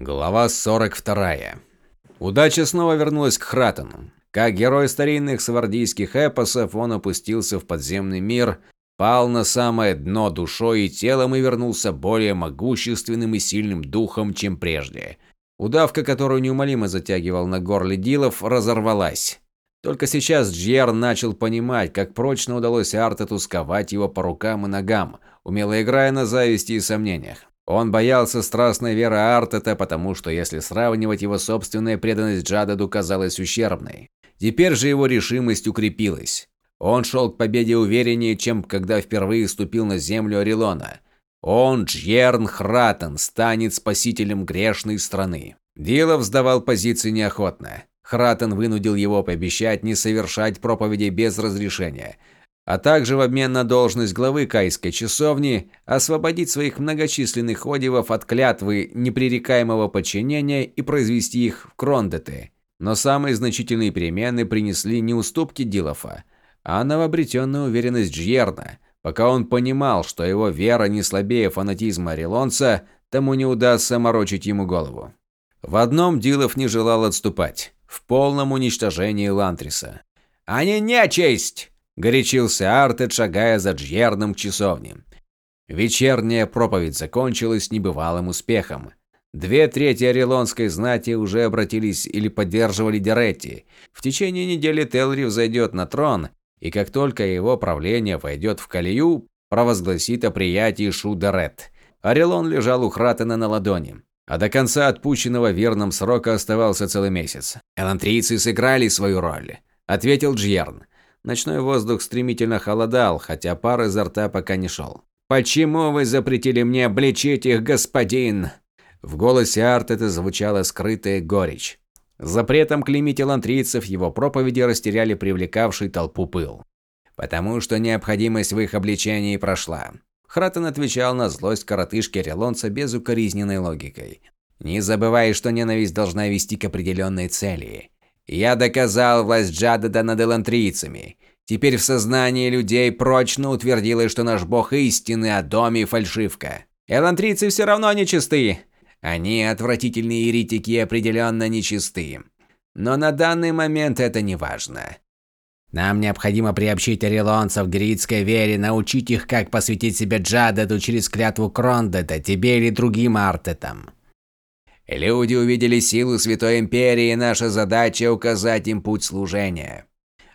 Глава 42. Удача снова вернулась к Хратону. Как герой старинных свардийских эпосов, он опустился в подземный мир, пал на самое дно душой и телом и вернулся более могущественным и сильным духом, чем прежде. Удавка, которую неумолимо затягивал на горле Дилов, разорвалась. Только сейчас Джьер начал понимать, как прочно удалось Артету сковать его по рукам и ногам, умело играя на зависти и сомнениях. Он боялся страстной веры Артета, потому что если сравнивать его собственная преданность Джададу казалась ущербной. Теперь же его решимость укрепилась. Он шел к победе увереннее, чем когда впервые ступил на землю Орелона. Он, Джерн Хратен, станет спасителем грешной страны. Дилов сдавал позиции неохотно. Хратен вынудил его пообещать не совершать проповеди без разрешения – а также в обмен на должность главы Кайской часовни освободить своих многочисленных одевов от клятвы непререкаемого подчинения и произвести их в Крондеты. Но самые значительные перемены принесли не уступки Дилофа, а новообретенная уверенность Джьерна. Пока он понимал, что его вера не слабее фанатизма Орелонца, тому не удастся морочить ему голову. В одном Дилов не желал отступать – в полном уничтожении Лантриса. «Они нечисть!» Горячился Артед, шагая за Джьерном к часовне. Вечерняя проповедь закончилась небывалым успехом. Две трети орелонской знати уже обратились или поддерживали Деретти. В течение недели Телри взойдет на трон, и как только его правление войдет в колею, провозгласит о приятии Шудерет. Орелон лежал у Хратена на ладони, а до конца отпущенного верным срока оставался целый месяц. «Элантрийцы сыграли свою роль», – ответил Джьерн. Ночной воздух стремительно холодал, хотя пар изо рта пока не шел. «Почему вы запретили мне обличить их, господин?» В голосе Артета звучала скрытая горечь. Запретом клеймить элантрийцев его проповеди растеряли привлекавший толпу пыл. Потому что необходимость в их обличении прошла. Хратен отвечал на злость коротышки Релонца безукоризненной логикой. «Не забывай, что ненависть должна вести к определенной цели. Я доказал власть Джадада над элантрийцами. Теперь в сознании людей прочно утвердилось, что наш бог истинный, а доме фальшивка. Элантрийцы все равно нечисты. Они отвратительные еретики и определенно нечисты. Но на данный момент это не важно. Нам необходимо приобщить орелонцев к гридской вере, научить их, как посвятить себя Джададу через клятву Крондета, тебе или другим Артетам. Люди увидели силу Святой Империи, и наша задача указать им путь служения.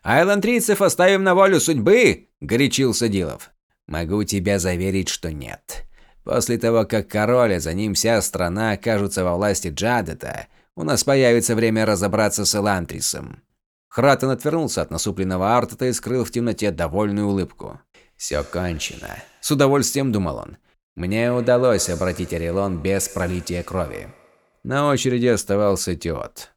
А элантрийцев оставим на волю судьбы, горячился Дилов. Могу тебя заверить, что нет. После того, как король и за ним вся страна окажутся во власти Джадета, у нас появится время разобраться с Элантрисом. Хратен отвернулся от насупленного Артета и скрыл в темноте довольную улыбку. «Все кончено», – с удовольствием думал он. «Мне удалось обратить Орелон без пролития крови. На очереди оставался Теот.